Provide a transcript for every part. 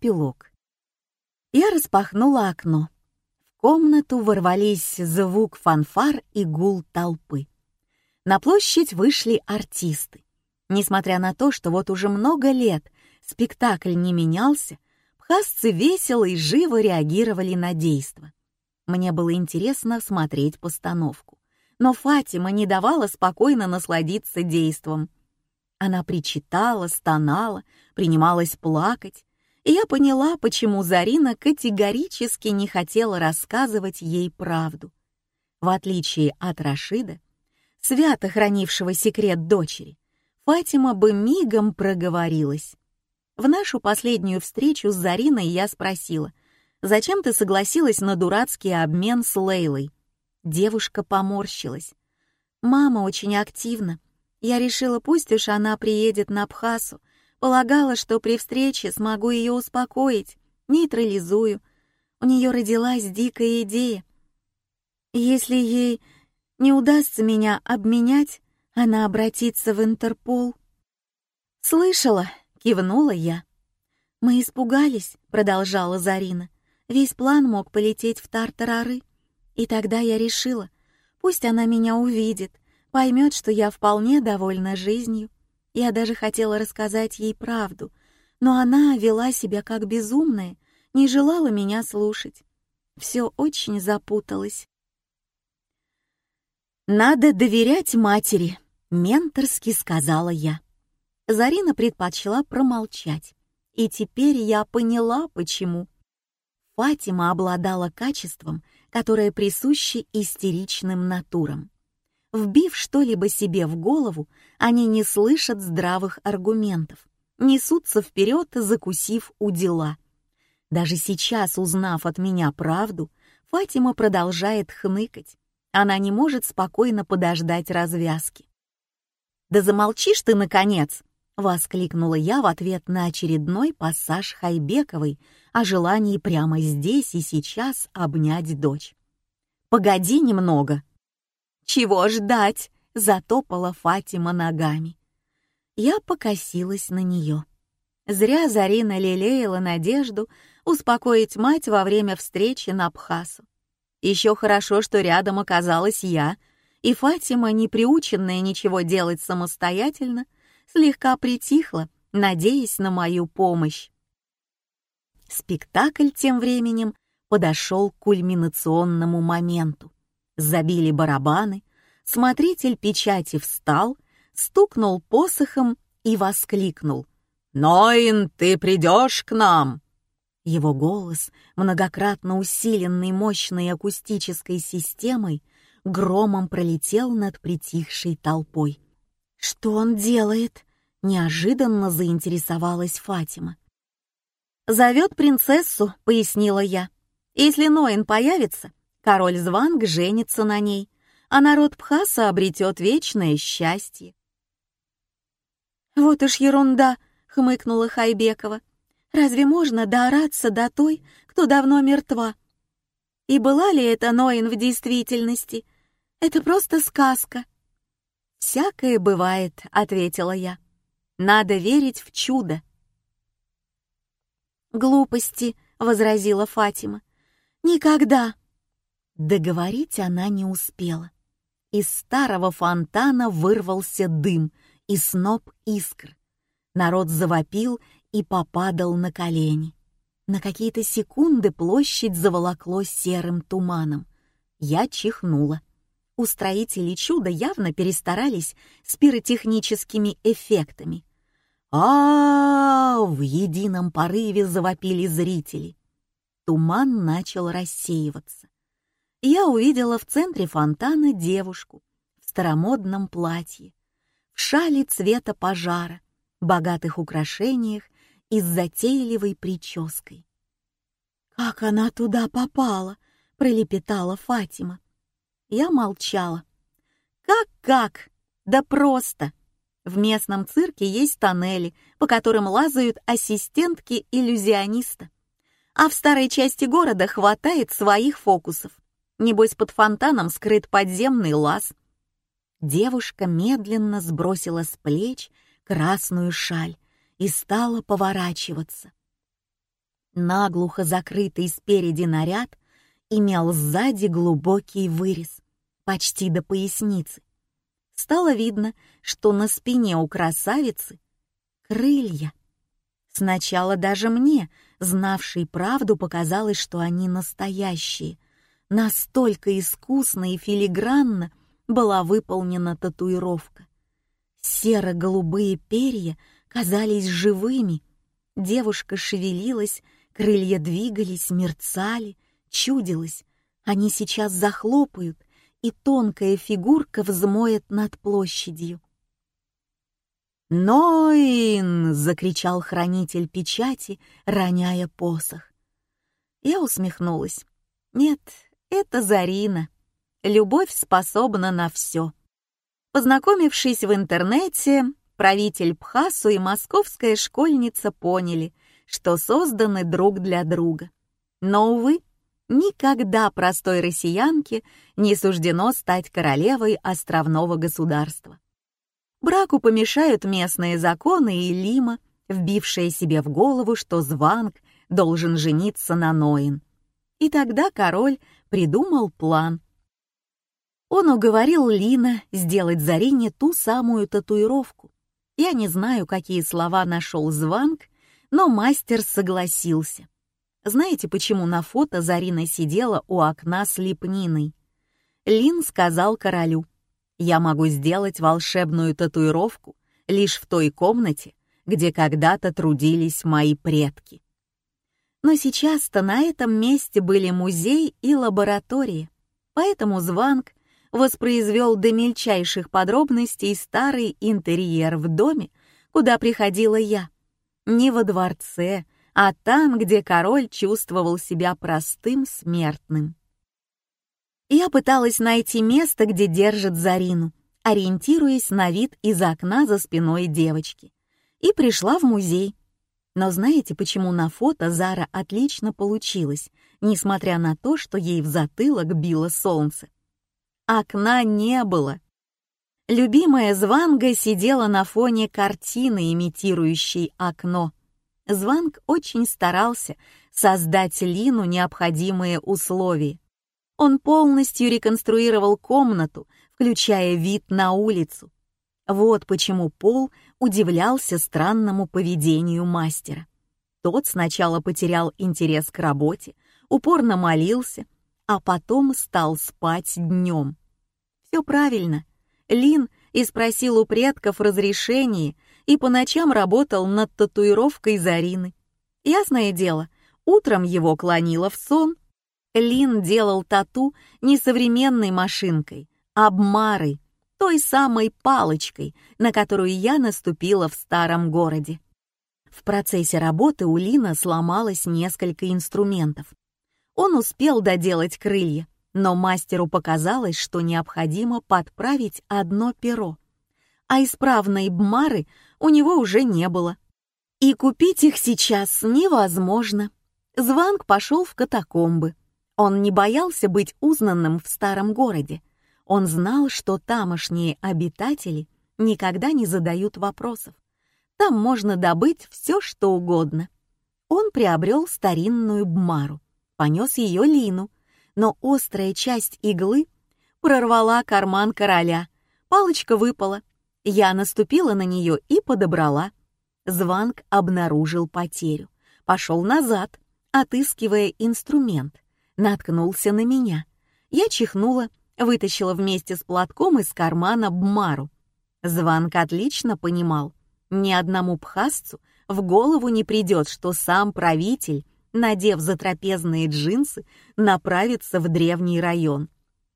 Эпилог. Я распахнула окно. В комнату ворвались звук фанфар и гул толпы. На площадь вышли артисты. Несмотря на то, что вот уже много лет спектакль не менялся, бхасцы весело и живо реагировали на действо. Мне было интересно смотреть постановку, но Фатима не давала спокойно насладиться действом. Она причитала, стонала, принималась плакать, и я поняла, почему Зарина категорически не хотела рассказывать ей правду. В отличие от Рашида, свято хранившего секрет дочери, Фатима бы мигом проговорилась. В нашу последнюю встречу с Зариной я спросила, «Зачем ты согласилась на дурацкий обмен с Лейлой?» Девушка поморщилась. «Мама очень активна. Я решила, пусть уж она приедет на Абхасу, Полагала, что при встрече смогу ее успокоить, нейтрализую. У нее родилась дикая идея. Если ей не удастся меня обменять, она обратится в Интерпол. «Слышала», — кивнула я. «Мы испугались», — продолжала Зарина. «Весь план мог полететь в Тартарары. И тогда я решила, пусть она меня увидит, поймет, что я вполне довольна жизнью. Я даже хотела рассказать ей правду, но она вела себя как безумная, не желала меня слушать. Все очень запуталось. «Надо доверять матери», — менторски сказала я. Зарина предпочла промолчать, и теперь я поняла, почему. Фатима обладала качеством, которое присуще истеричным натурам. Вбив что-либо себе в голову, они не слышат здравых аргументов, несутся вперед, закусив у дела. Даже сейчас, узнав от меня правду, Фатима продолжает хныкать. Она не может спокойно подождать развязки. «Да замолчишь ты, наконец!» — воскликнула я в ответ на очередной пассаж Хайбековой о желании прямо здесь и сейчас обнять дочь. «Погоди немного!» «Чего ждать?» — затопала Фатима ногами. Я покосилась на нее. Зря Зарина лелеяла надежду успокоить мать во время встречи на Абхасу. Еще хорошо, что рядом оказалась я, и Фатима, не приученная ничего делать самостоятельно, слегка притихла, надеясь на мою помощь. Спектакль тем временем подошел к кульминационному моменту забили барабаны, смотритель печати встал, стукнул посохом и воскликнул. «Ноин, ты придешь к нам!» Его голос, многократно усиленный мощной акустической системой, громом пролетел над притихшей толпой. «Что он делает?» — неожиданно заинтересовалась Фатима. «Зовет принцессу», — пояснила я. «Если Ноин появится, Король Званг женится на ней, а народ Пхаса обретет вечное счастье. «Вот уж ерунда!» — хмыкнула Хайбекова. «Разве можно доораться до той, кто давно мертва? И была ли это Ноин в действительности? Это просто сказка». «Всякое бывает», — ответила я. «Надо верить в чудо». «Глупости», — возразила Фатима. «Никогда». Договорить она не успела. Из старого фонтана вырвался дым и сноп искр. Народ завопил и попадал на колени. На какие-то секунды площадь заволокло серым туманом. Я чихнула. Устроители чуда явно перестарались с пиротехническими эффектами. а, -а, -а В едином порыве завопили зрители. Туман начал рассеиваться я увидела в центре фонтана девушку в старомодном платье, в шале цвета пожара, богатых украшениях и с затейливой прической. «Как она туда попала?» — пролепетала Фатима. Я молчала. «Как-как? Да просто!» В местном цирке есть тоннели, по которым лазают ассистентки иллюзиониста. А в старой части города хватает своих фокусов. Небось, под фонтаном скрыт подземный лаз. Девушка медленно сбросила с плеч красную шаль и стала поворачиваться. Наглухо закрытый спереди наряд имел сзади глубокий вырез, почти до поясницы. Стало видно, что на спине у красавицы крылья. Сначала даже мне, знавшей правду, показалось, что они настоящие. Настолько искусно и филигранно была выполнена татуировка. Серо-голубые перья казались живыми. Девушка шевелилась, крылья двигались, мерцали, чудилось. Они сейчас захлопают, и тонкая фигурка взмоет над площадью. «Ноин!» — закричал хранитель печати, роняя посох. Я усмехнулась. «Нет, это Зарина. Любовь способна на все». Познакомившись в интернете, правитель Пхасу и московская школьница поняли, что созданы друг для друга. Но, увы, никогда простой россиянке не суждено стать королевой островного государства. Браку помешают местные законы и Лима, вбившая себе в голову, что Званг должен жениться на Ноин. И тогда король придумал план. Он уговорил Лина сделать Зарине ту самую татуировку. Я не знаю, какие слова нашел Званг, но мастер согласился. Знаете, почему на фото Зарина сидела у окна с лепниной? Лин сказал королю, я могу сделать волшебную татуировку лишь в той комнате, где когда-то трудились мои предки. Но сейчас-то на этом месте были музей и лаборатория, поэтому Званг воспроизвел до мельчайших подробностей старый интерьер в доме, куда приходила я. Не во дворце, а там, где король чувствовал себя простым смертным. Я пыталась найти место, где держит Зарину, ориентируясь на вид из окна за спиной девочки. И пришла в музей. Но знаете, почему на фото Зара отлично получилась, несмотря на то, что ей в затылок било солнце? Окна не было. Любимая Званга сидела на фоне картины, имитирующей окно. Званг очень старался создать Лину необходимые условия. Он полностью реконструировал комнату, включая вид на улицу. Вот почему Пол удивлялся странному поведению мастера. Тот сначала потерял интерес к работе, упорно молился, а потом стал спать днем. Все правильно. Лин и спросил у предков разрешения и по ночам работал над татуировкой Зарины. Ясное дело, утром его клонило в сон, Лин делал тату не современной машинкой, а обмарой, той самой палочкой, на которую я наступила в старом городе. В процессе работы у Лина сломалось несколько инструментов. Он успел доделать крылья, но мастеру показалось, что необходимо подправить одно перо, а исправной бмары у него уже не было. И купить их сейчас невозможно. Званг пошел в катакомбы, он не боялся быть узнанным в старом городе. Он знал, что тамошние обитатели никогда не задают вопросов. Там можно добыть все, что угодно. Он приобрел старинную бмару, понес ее Лину, но острая часть иглы прорвала карман короля. Палочка выпала. Я наступила на нее и подобрала. Званг обнаружил потерю. Пошел назад, отыскивая инструмент — наткнулся на меня. Я чихнула, вытащила вместе с платком из кармана бмару. Званк отлично понимал, ни одному пхасцу в голову не придет, что сам правитель, надев затрапезные джинсы, направится в древний район.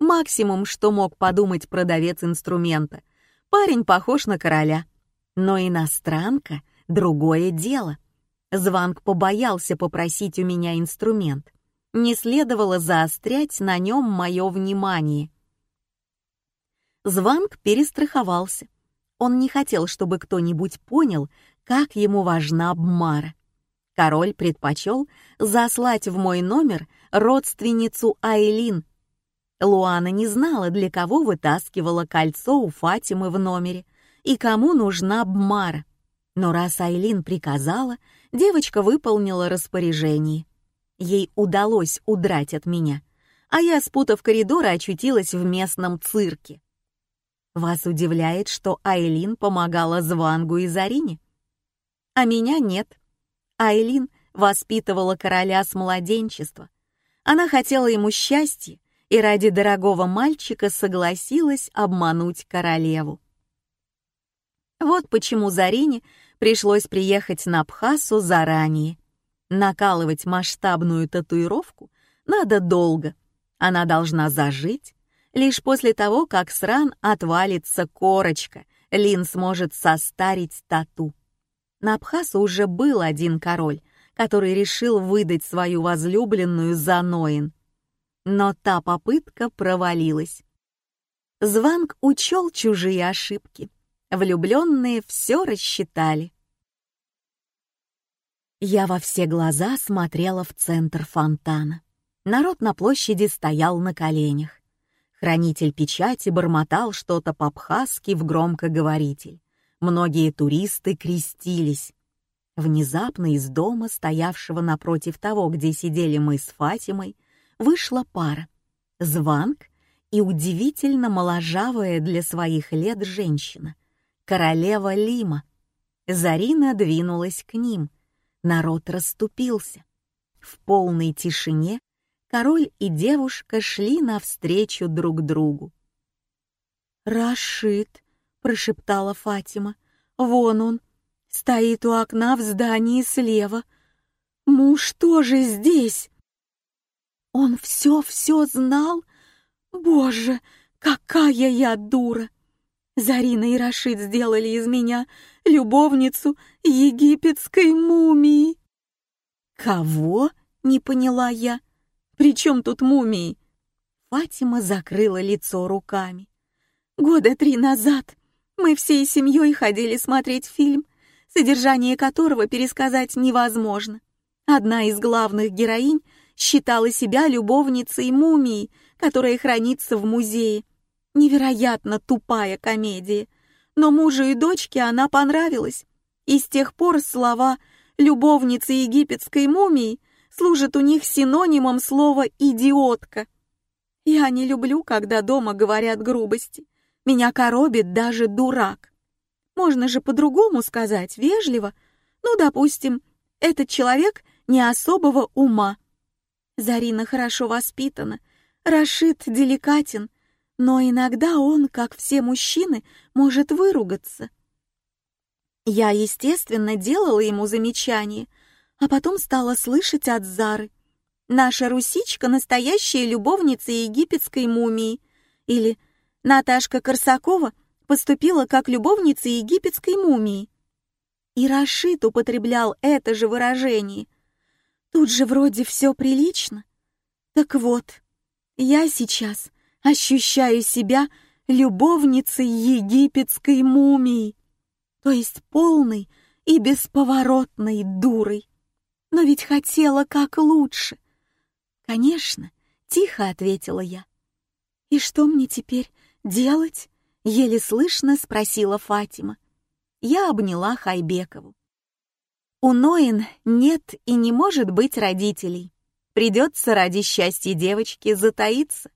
Максимум, что мог подумать продавец инструмента. Парень похож на короля. Но иностранка — другое дело. Званг побоялся попросить у меня инструмент не следовало заострять на нем мое внимание. Званг перестраховался. Он не хотел, чтобы кто-нибудь понял, как ему важна Бмара. Король предпочел заслать в мой номер родственницу Айлин. Луана не знала, для кого вытаскивала кольцо у Фатимы в номере и кому нужна Бмара. Но раз Айлин приказала, девочка выполнила распоряжение. Ей удалось удрать от меня, а я, спутав коридоры, очутилась в местном цирке. Вас удивляет, что Айлин помогала Звангу и Зарине? А меня нет. Айлин воспитывала короля с младенчества. Она хотела ему счастья и ради дорогого мальчика согласилась обмануть королеву. Вот почему Зарине пришлось приехать на Абхасу заранее. Накалывать масштабную татуировку надо долго. Она должна зажить. Лишь после того, как с ран отвалится корочка, Лин сможет состарить тату. На Абхасу уже был один король, который решил выдать свою возлюбленную за Ноин. Но та попытка провалилась. Званг учел чужие ошибки. Влюбленные все рассчитали. Я во все глаза смотрела в центр фонтана. Народ на площади стоял на коленях. Хранитель печати бормотал что-то по-абхазски в громкоговоритель. Многие туристы крестились. Внезапно из дома, стоявшего напротив того, где сидели мы с Фатимой, вышла пара. Званг и удивительно моложавая для своих лет женщина, королева Лима. Зарина двинулась к ним. Народ расступился. В полной тишине король и девушка шли навстречу друг другу. «Рашид», — прошептала Фатима, — «вон он, стоит у окна в здании слева. Муж тоже здесь». «Он все-все знал? Боже, какая я дура!» Зарина и Рашид сделали из меня любовницу египетской мумии. «Кого?» — не поняла я. «При чем тут мумии?» Фатима закрыла лицо руками. «Года три назад мы всей семьей ходили смотреть фильм, содержание которого пересказать невозможно. Одна из главных героинь считала себя любовницей мумии, которая хранится в музее. Невероятно тупая комедия. Но мужу и дочке она понравилась. И с тех пор слова «любовница египетской мумии» служат у них синонимом слова «идиотка». Я не люблю, когда дома говорят грубости. Меня коробит даже дурак. Можно же по-другому сказать, вежливо. Ну, допустим, этот человек не особого ума. Зарина хорошо воспитана, Рашид деликатен, но иногда он, как все мужчины, может выругаться. Я, естественно, делала ему замечания, а потом стала слышать от Зары. «Наша русичка — настоящая любовница египетской мумии» или «Наташка Корсакова поступила как любовница египетской мумии». И Рашид употреблял это же выражение. Тут же вроде все прилично. Так вот, я сейчас ощущаю себя любовницей египетской мумии, то есть полной и бесповоротной дурой. Но ведь хотела как лучше. Конечно, тихо ответила я. И что мне теперь делать? Еле слышно спросила Фатима. Я обняла Хайбекову. У Ноин нет и не может быть родителей. Придется ради счастья девочки затаиться.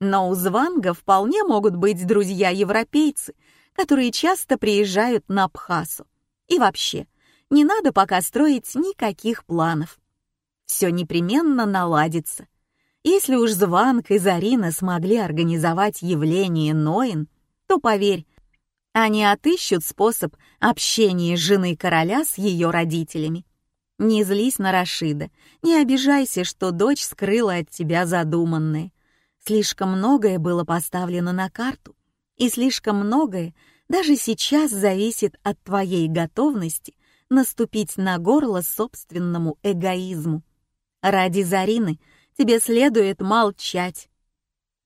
Но у Званга вполне могут быть друзья-европейцы, которые часто приезжают на Абхазу. И вообще, не надо пока строить никаких планов. Все непременно наладится. Если уж Званг и Зарина смогли организовать явление Ноин, то, поверь, они отыщут способ общения жены короля с ее родителями. Не злись на Рашида, не обижайся, что дочь скрыла от тебя задуманное. Слишком многое было поставлено на карту, и слишком многое даже сейчас зависит от твоей готовности наступить на горло собственному эгоизму. Ради Зарины тебе следует молчать.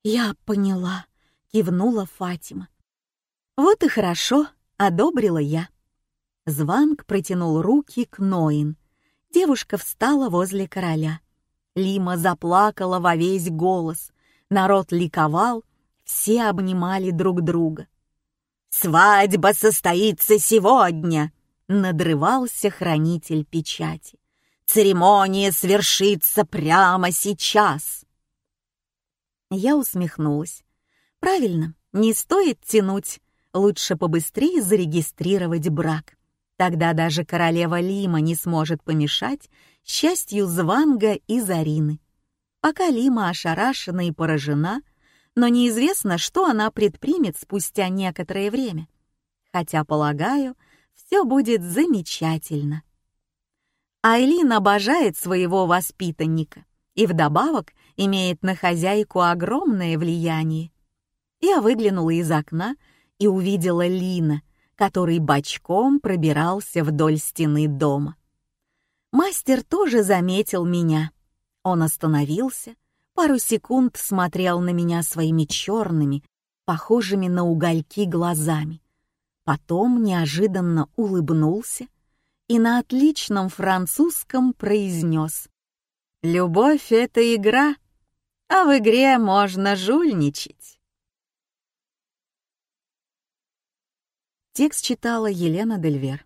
Я поняла, кивнула Фатима. Вот и хорошо, одобрила я. Званг протянул руки к Ноин. Девушка встала возле короля. Лима заплакала во весь голос. Народ ликовал, все обнимали друг друга. «Свадьба состоится сегодня!» надрывался хранитель печати. «Церемония свершится прямо сейчас!» Я усмехнулась. «Правильно, не стоит тянуть. Лучше побыстрее зарегистрировать брак. Тогда даже королева Лима не сможет помешать счастью Званга и Зарины. Пока Лима ошарашена и поражена, но неизвестно, что она предпримет спустя некоторое время. Хотя, полагаю, все будет замечательно. Айлин обожает своего воспитанника и вдобавок имеет на хозяйку огромное влияние. Я выглянула из окна и увидела Лина, который бочком пробирался вдоль стены дома. Мастер тоже заметил меня. Он остановился, пару секунд смотрел на меня своими черными, похожими на угольки глазами. Потом неожиданно улыбнулся и на отличном французском произнес. «Любовь — это игра, а в игре можно жульничать». Текст читала Елена Дельвер.